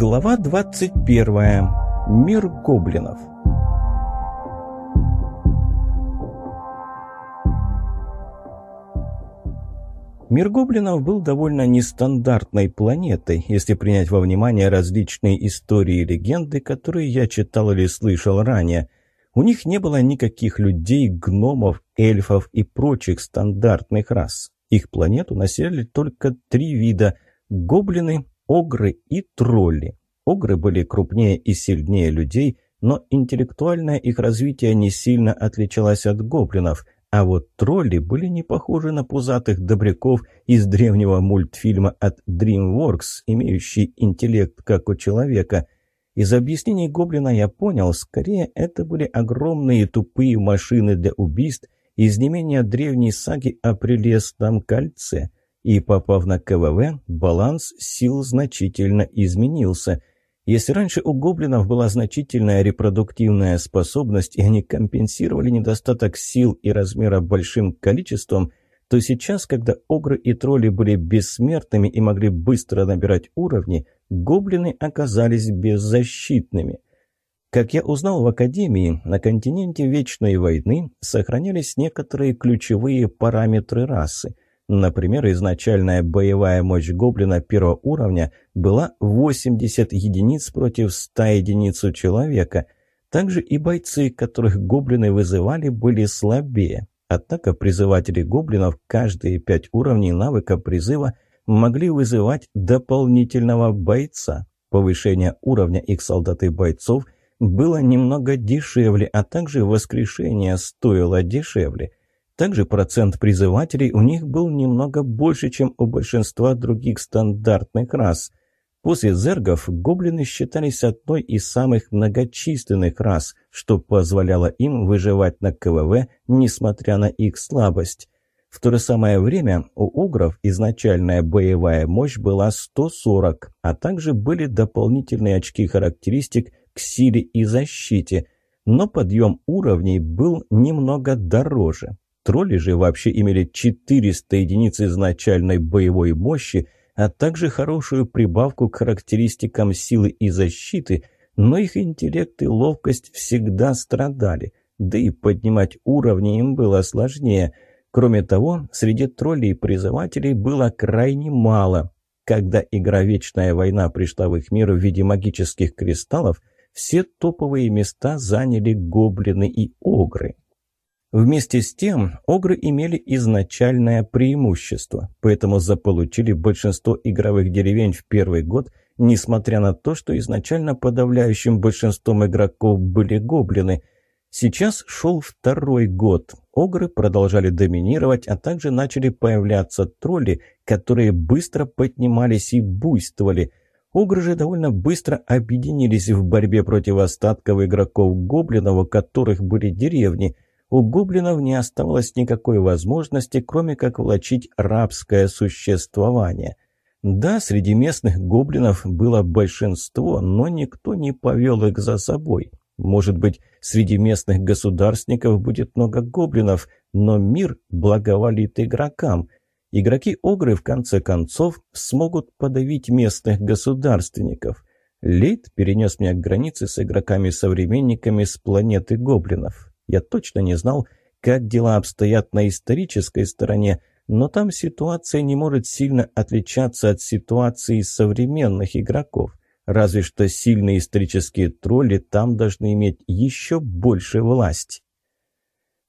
Глава 21. Мир гоблинов. Мир гоблинов был довольно нестандартной планетой, если принять во внимание различные истории и легенды, которые я читал или слышал ранее. У них не было никаких людей, гномов, эльфов и прочих стандартных рас. Их планету населяли только три вида – гоблины, огры и тролли. Огры были крупнее и сильнее людей, но интеллектуальное их развитие не сильно отличалось от гоблинов, а вот тролли были не похожи на пузатых добряков из древнего мультфильма от DreamWorks, имеющий интеллект как у человека. Из объяснений гоблина я понял, скорее это были огромные тупые машины для убийств из не менее древней саги о прелестном кольце – и попав на КВВ, баланс сил значительно изменился. Если раньше у гоблинов была значительная репродуктивная способность, и они компенсировали недостаток сил и размера большим количеством, то сейчас, когда огры и тролли были бессмертными и могли быстро набирать уровни, гоблины оказались беззащитными. Как я узнал в Академии, на континенте Вечной войны сохранялись некоторые ключевые параметры расы – Например, изначальная боевая мощь гоблина первого уровня была 80 единиц против 100 единиц у человека. Также и бойцы, которых гоблины вызывали, были слабее. Однако призыватели гоблинов каждые 5 уровней навыка призыва могли вызывать дополнительного бойца. Повышение уровня их солдат и бойцов было немного дешевле, а также воскрешение стоило дешевле – также процент призывателей у них был немного больше, чем у большинства других стандартных рас. После зергов гоблины считались одной из самых многочисленных рас, что позволяло им выживать на КВВ, несмотря на их слабость. В то же самое время у угров изначальная боевая мощь была 140, а также были дополнительные очки характеристик к силе и защите, но подъем уровней был немного дороже. Тролли же вообще имели 400 единиц изначальной боевой мощи, а также хорошую прибавку к характеристикам силы и защиты, но их интеллект и ловкость всегда страдали, да и поднимать уровни им было сложнее. Кроме того, среди троллей и призывателей было крайне мало. Когда игра «Вечная война» пришла в их мир в виде магических кристаллов, все топовые места заняли гоблины и огры. Вместе с тем, огры имели изначальное преимущество, поэтому заполучили большинство игровых деревень в первый год, несмотря на то, что изначально подавляющим большинством игроков были гоблины. Сейчас шел второй год, огры продолжали доминировать, а также начали появляться тролли, которые быстро поднимались и буйствовали – Огры же довольно быстро объединились в борьбе против остатков игроков гоблинов, у которых были деревни – у гоблинов не оставалось никакой возможности, кроме как влачить рабское существование. Да, среди местных гоблинов было большинство, но никто не повел их за собой. Может быть, среди местных государственников будет много гоблинов, но мир благоволит игрокам. Игроки-огры, в конце концов, смогут подавить местных государственников. Лейт перенес меня к границе с игроками-современниками с планеты гоблинов. Я точно не знал, как дела обстоят на исторической стороне, но там ситуация не может сильно отличаться от ситуации современных игроков. Разве что сильные исторические тролли там должны иметь еще больше власти.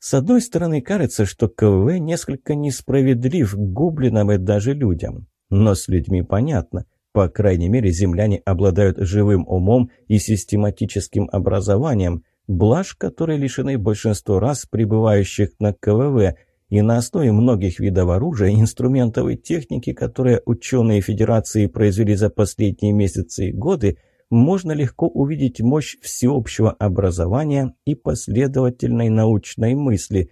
С одной стороны, кажется, что КВ несколько несправедлив к гоблинам и даже людям. Но с людьми понятно. По крайней мере, земляне обладают живым умом и систематическим образованием, блажь которой лишены большинство раз прибывающих на КВВ, и на основе многих видов оружия, инструментов и техники, которые ученые Федерации произвели за последние месяцы и годы, можно легко увидеть мощь всеобщего образования и последовательной научной мысли.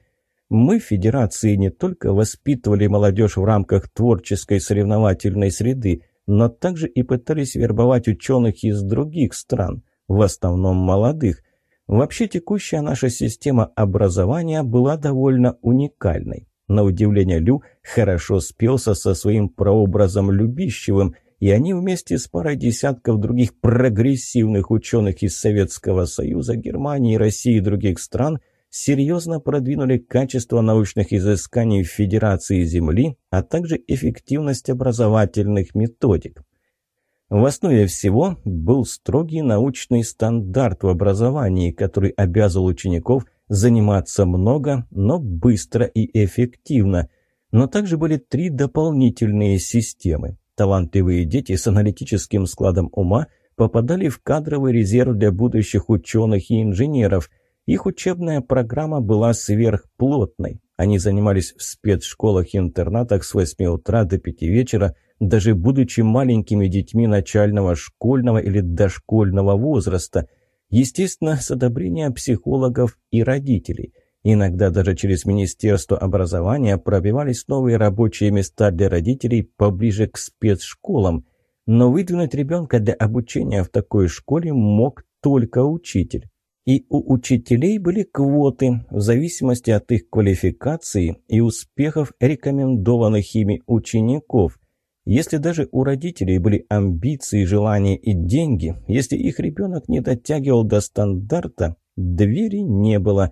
Мы Федерации не только воспитывали молодежь в рамках творческой соревновательной среды, но также и пытались вербовать ученых из других стран, в основном молодых, Вообще текущая наша система образования была довольно уникальной. На удивление Лю хорошо спелся со своим прообразом Любищевым, и они вместе с парой десятков других прогрессивных ученых из Советского Союза, Германии, России и других стран серьезно продвинули качество научных изысканий в Федерации Земли, а также эффективность образовательных методик. В основе всего был строгий научный стандарт в образовании, который обязывал учеников заниматься много, но быстро и эффективно. Но также были три дополнительные системы. Талантливые дети с аналитическим складом ума попадали в кадровый резерв для будущих ученых и инженеров. Их учебная программа была сверхплотной. Они занимались в спецшколах и интернатах с 8 утра до 5 вечера, даже будучи маленькими детьми начального школьного или дошкольного возраста, естественно, с одобрения психологов и родителей. Иногда даже через Министерство образования пробивались новые рабочие места для родителей поближе к спецшколам, но выдвинуть ребенка для обучения в такой школе мог только учитель. И у учителей были квоты в зависимости от их квалификации и успехов рекомендованных ими учеников – если даже у родителей были амбиции, желания и деньги, если их ребенок не дотягивал до стандарта, двери не было.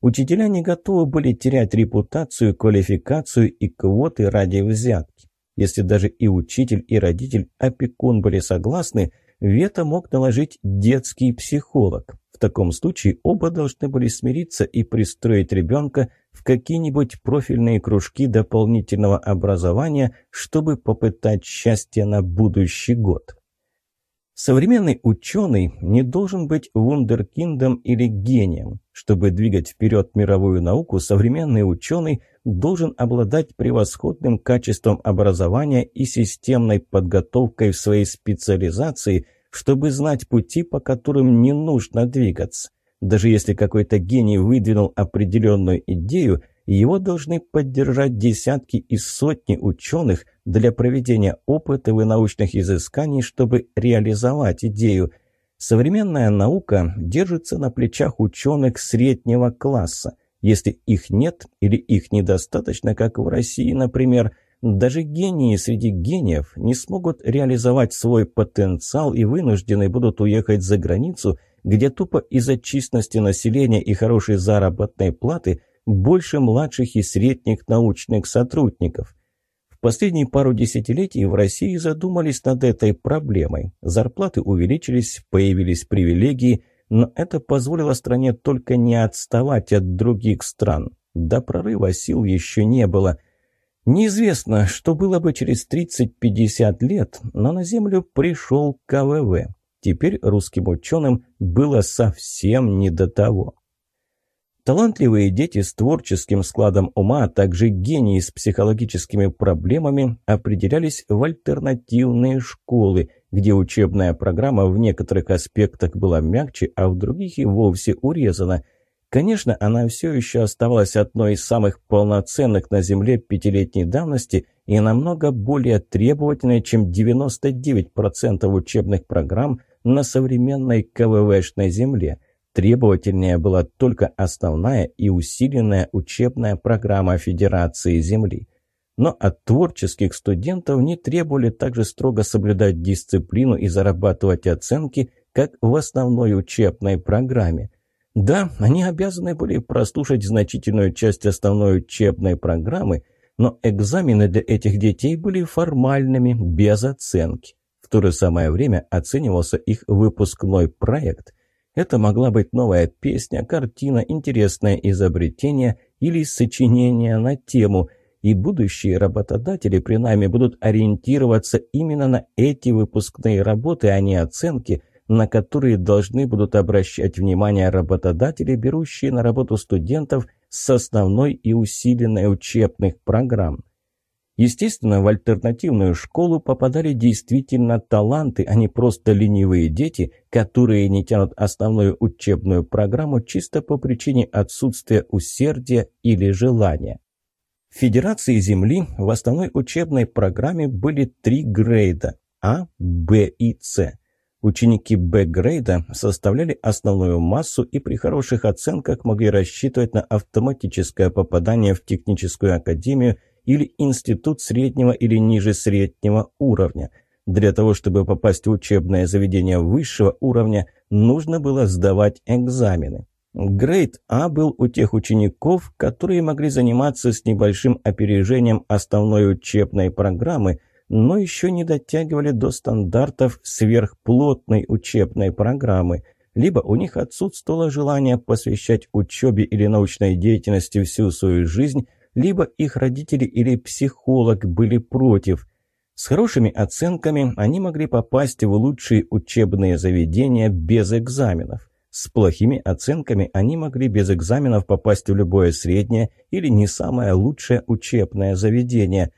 Учителя не готовы были терять репутацию, квалификацию и квоты ради взятки. Если даже и учитель, и родитель, опекун были согласны, вето мог наложить детский психолог. В таком случае оба должны были смириться и пристроить ребенка в какие-нибудь профильные кружки дополнительного образования, чтобы попытать счастье на будущий год. Современный ученый не должен быть вундеркиндом или гением. Чтобы двигать вперед мировую науку, современный ученый должен обладать превосходным качеством образования и системной подготовкой в своей специализации – чтобы знать пути, по которым не нужно двигаться. Даже если какой-то гений выдвинул определенную идею, его должны поддержать десятки и сотни ученых для проведения опытов и научных изысканий, чтобы реализовать идею. Современная наука держится на плечах ученых среднего класса. Если их нет или их недостаточно, как в России, например – даже гении среди гениев не смогут реализовать свой потенциал и вынуждены будут уехать за границу, где тупо из-за численности населения и хорошей заработной платы больше младших и средних научных сотрудников. В последние пару десятилетий в России задумались над этой проблемой. Зарплаты увеличились, появились привилегии, но это позволило стране только не отставать от других стран. До прорыва сил еще не было – Неизвестно, что было бы через 30-50 лет, но на Землю пришел КВВ. Теперь русским ученым было совсем не до того. Талантливые дети с творческим складом ума, а также гении с психологическими проблемами определялись в альтернативные школы, где учебная программа в некоторых аспектах была мягче, а в других и вовсе урезана – Конечно, она все еще оставалась одной из самых полноценных на Земле пятилетней давности и намного более требовательной, чем 99% учебных программ на современной КВВшной Земле. Требовательнее была только основная и усиленная учебная программа Федерации Земли. Но от творческих студентов не требовали также строго соблюдать дисциплину и зарабатывать оценки, как в основной учебной программе – да, они обязаны были прослушать значительную часть основной учебной программы, но экзамены для этих детей были формальными, без оценки. В то же самое время оценивался их выпускной проект. Это могла быть новая песня, картина, интересное изобретение или сочинение на тему, и будущие работодатели при нами будут ориентироваться именно на эти выпускные работы, а не оценки, на которые должны будут обращать внимание работодатели, берущие на работу студентов с основной и усиленной учебных программ. Естественно, в альтернативную школу попадали действительно таланты, а не просто ленивые дети, которые не тянут основную учебную программу чисто по причине отсутствия усердия или желания. В Федерации Земли в основной учебной программе были три грейда – А, Б и С. Ученики Б-грейда составляли основную массу и при хороших оценках могли рассчитывать на автоматическое попадание в техническую академию или институт среднего или ниже среднего уровня. Для того, чтобы попасть в учебное заведение высшего уровня, нужно было сдавать экзамены. Грейд А был у тех учеников, которые могли заниматься с небольшим опережением основной учебной программы, но еще не дотягивали до стандартов сверхплотной учебной программы, либо у них отсутствовало желание посвящать учебе или научной деятельности всю свою жизнь, либо их родители или психолог были против. С хорошими оценками они могли попасть в лучшие учебные заведения без экзаменов. С плохими оценками они могли без экзаменов попасть в любое среднее или не самое лучшее учебное заведение.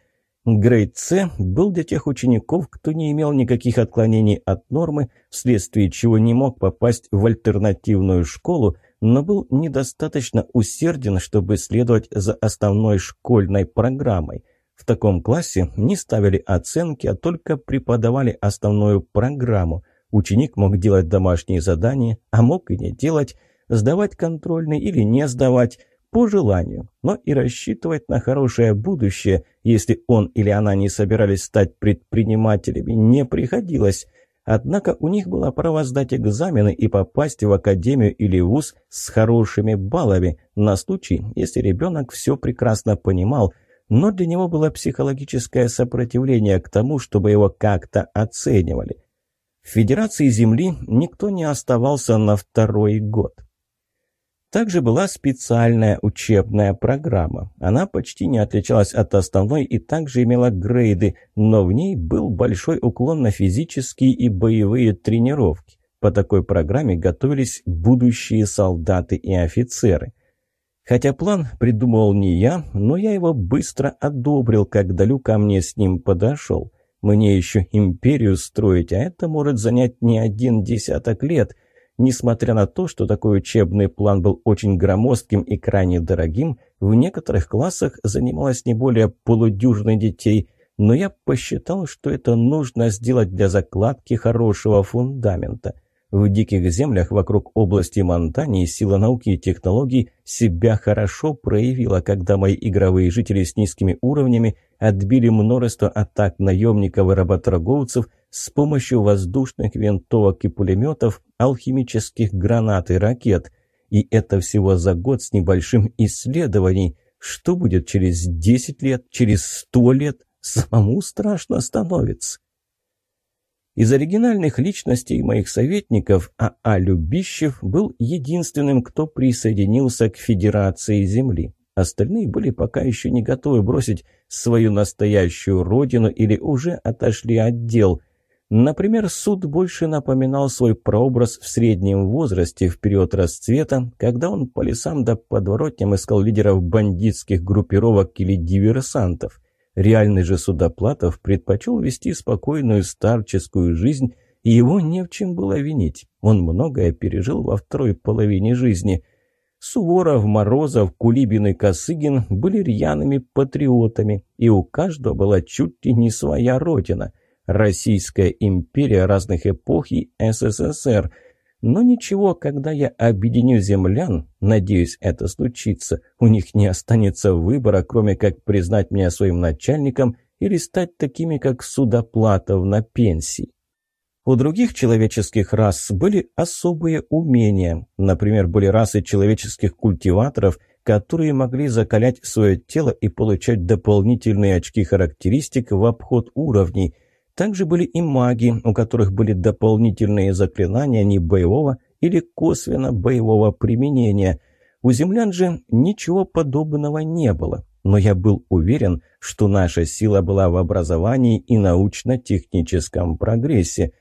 Грейд С был для тех учеников, кто не имел никаких отклонений от нормы, вследствие чего не мог попасть в альтернативную школу, но был недостаточно усерден, чтобы следовать за основной школьной программой. В таком классе не ставили оценки, а только преподавали основную программу. Ученик мог делать домашние задания, а мог и не делать, сдавать контрольный или не сдавать, по желанию, но и рассчитывать на хорошее будущее, если он или она не собирались стать предпринимателями, не приходилось. Однако у них было право сдать экзамены и попасть в академию или вуз с хорошими баллами, на случай, если ребенок все прекрасно понимал, но для него было психологическое сопротивление к тому, чтобы его как-то оценивали. В Федерации Земли никто не оставался на второй год. Также была специальная учебная программа. Она почти не отличалась от основной и также имела грейды, но в ней был большой уклон на физические и боевые тренировки. По такой программе готовились будущие солдаты и офицеры. Хотя план придумывал не я, но я его быстро одобрил, когда Лю ко мне с ним подошел. Мне еще империю строить, а это может занять не один десяток лет. Несмотря на то, что такой учебный план был очень громоздким и крайне дорогим, в некоторых классах занималось не более полудюжины детей, но я посчитал, что это нужно сделать для закладки хорошего фундамента – в диких землях вокруг области Монтании сила науки и технологий себя хорошо проявила, когда мои игровые жители с низкими уровнями отбили множество атак наемников и работорговцев с помощью воздушных винтовок и пулеметов, алхимических гранат и ракет. И это всего за год с небольшим исследований. Что будет через 10 лет, через 100 лет? Самому страшно становится. Из оригинальных личностей моих советников А.А. Любищев был единственным, кто присоединился к Федерации Земли. Остальные были пока еще не готовы бросить свою настоящую родину или уже отошли от дел. Например, суд больше напоминал свой прообраз в среднем возрасте, в период расцвета, когда он по лесам да подворотням искал лидеров бандитских группировок или диверсантов – Реальный же Судоплатов предпочел вести спокойную старческую жизнь, и его не в чем было винить. Он многое пережил во второй половине жизни. Суворов, Морозов, Кулибин и Косыгин были рьяными патриотами, и у каждого была чуть ли не своя родина. Российская империя разных эпох и СССР – но ничего, когда я объединю землян, надеюсь, это случится, у них не останется выбора, кроме как признать меня своим начальником или стать такими, как Судоплатов на пенсии. У других человеческих рас были особые умения. Например, были расы человеческих культиваторов, которые могли закалять свое тело и получать дополнительные очки характеристик в обход уровней – также были и маги, у которых были дополнительные заклинания не боевого или косвенно боевого применения. У землян же ничего подобного не было. Но я был уверен, что наша сила была в образовании и научно-техническом прогрессе.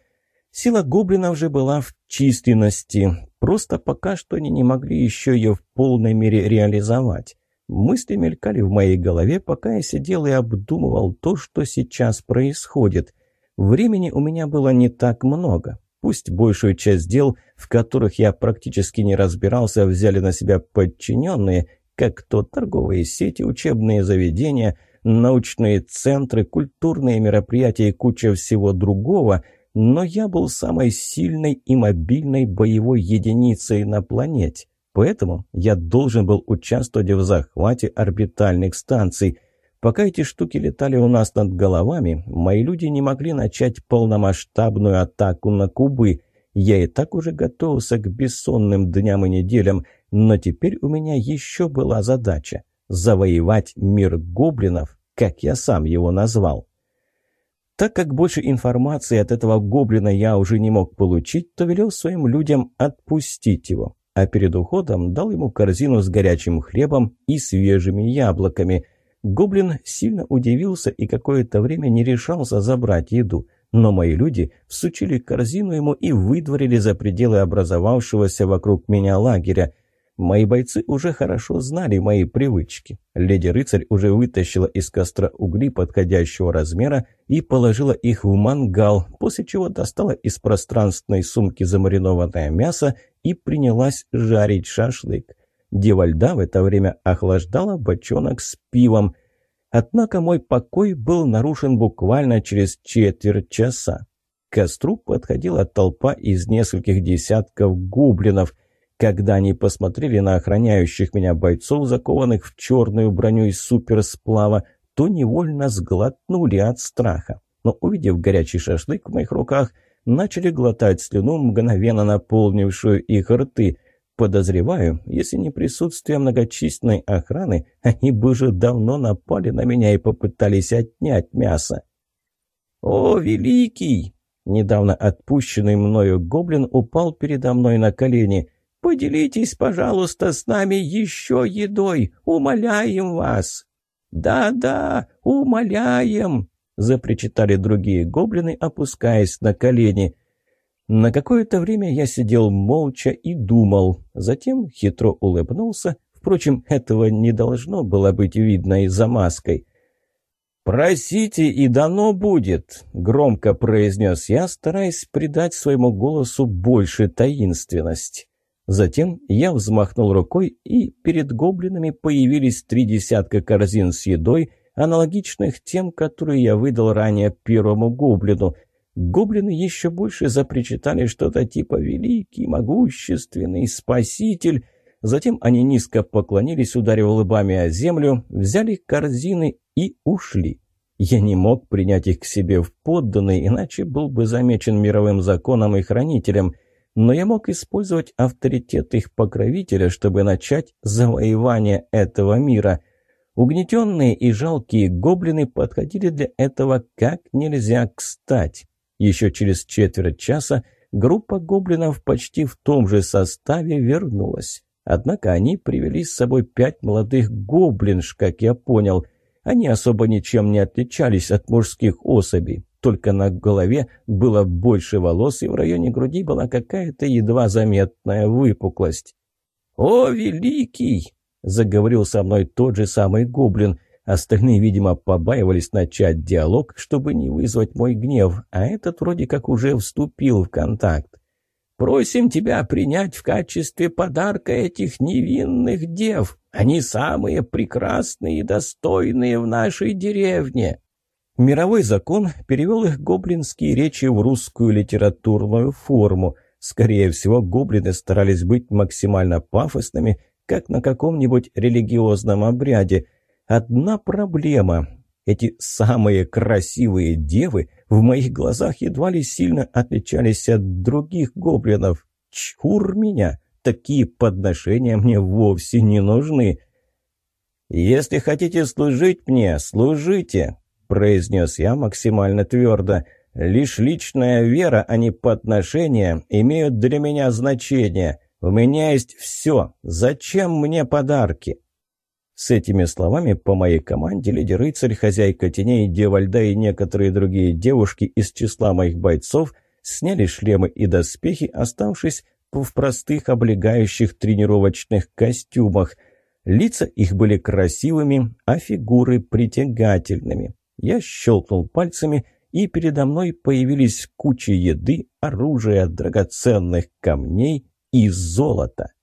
Сила гоблинов же была в численности, просто пока что они не могли еще ее в полной мере реализовать. Мысли мелькали в моей голове, пока я сидел и обдумывал то, что сейчас происходит. Времени у меня было не так много. Пусть большую часть дел, в которых я практически не разбирался, взяли на себя подчиненные, как то торговые сети, учебные заведения, научные центры, культурные мероприятия и куча всего другого, но я был самой сильной и мобильной боевой единицей на планете. Поэтому я должен был участвовать в захвате орбитальных станций – Пока эти штуки летали у нас над головами, мои люди не могли начать полномасштабную атаку на кубы. Я и так уже готовился к бессонным дням и неделям, но теперь у меня еще была задача – завоевать мир гоблинов, как я сам его назвал. Так как больше информации от этого гоблина я уже не мог получить, то велел своим людям отпустить его, а перед уходом дал ему корзину с горячим хлебом и свежими яблоками – Гоблин сильно удивился и какое-то время не решался забрать еду, но мои люди всучили корзину ему и выдворили за пределы образовавшегося вокруг меня лагеря. Мои бойцы уже хорошо знали мои привычки. Леди-рыцарь уже вытащила из костра угли подходящего размера и положила их в мангал, после чего достала из пространственной сумки замаринованное мясо и принялась жарить шашлык. Девальда в это время охлаждала бочонок с пивом. Однако мой покой был нарушен буквально через четверть часа. К костру подходила толпа из нескольких десятков гоблинов. Когда они посмотрели на охраняющих меня бойцов, закованных в черную броню из суперсплава, то невольно сглотнули от страха. Но увидев горячий шашлык в моих руках, начали глотать слюну, мгновенно наполнившую их рты – Подозреваю, если не присутствие многочисленной охраны, они бы уже давно напали на меня и попытались отнять мясо. «О, великий!» Недавно отпущенный мною гоблин упал передо мной на колени. «Поделитесь, пожалуйста, с нами еще едой! Умоляем вас!» «Да-да, умоляем!» — запричитали другие гоблины, опускаясь на колени. На какое-то время я сидел молча и думал, затем хитро улыбнулся, впрочем, этого не должно было быть видно из-за маской. «Просите, и дано будет», — громко произнес я, стараясь придать своему голосу больше таинственности. Затем я взмахнул рукой, и перед гоблинами появились три десятка корзин с едой, аналогичных тем, которые я выдал ранее первому гоблину — Гоблины еще больше запричитали что-то типа «великий, могущественный, спаситель». Затем они низко поклонились, ударив лбами о землю, взяли корзины и ушли. Я не мог принять их к себе в подданные, иначе был бы замечен мировым законом и хранителем, но я мог использовать авторитет их покровителя, чтобы начать завоевание этого мира. Угнетенные и жалкие гоблины подходили для этого как нельзя кстати. Еще через четверть часа группа гоблинов почти в том же составе вернулась. Однако они привели с собой пять молодых гоблинш, как я понял. Они особо ничем не отличались от мужских особей. Только на голове было больше волос, и в районе груди была какая-то едва заметная выпуклость. «О, великий!» — заговорил со мной тот же самый гоблин. Остальные, видимо, побаивались начать диалог, чтобы не вызвать мой гнев, а этот вроде как уже вступил в контакт. «Просим тебя принять в качестве подарка этих невинных дев. Они самые прекрасные и достойные в нашей деревне». Мировой закон перевел их гоблинские речи в русскую литературную форму. Скорее всего, гоблины старались быть максимально пафосными, как на каком-нибудь религиозном обряде – Одна проблема. Эти самые красивые девы в моих глазах едва ли сильно отличались от других гоблинов. Чур меня! Такие подношения мне вовсе не нужны. «Если хотите служить мне, служите», — произнес я максимально твердо. «Лишь личная вера, а не подношения, имеют для меня значение. У меня есть все. Зачем мне подарки?» С этими словами по моей команде леди-рыцарь, хозяйка теней, девальда и некоторые другие девушки из числа моих бойцов сняли шлемы и доспехи, оставшись в простых облегающих тренировочных костюмах. Лица их были красивыми, а фигуры притягательными. Я щелкнул пальцами, и передо мной появились кучи еды, оружия, драгоценных камней и золота.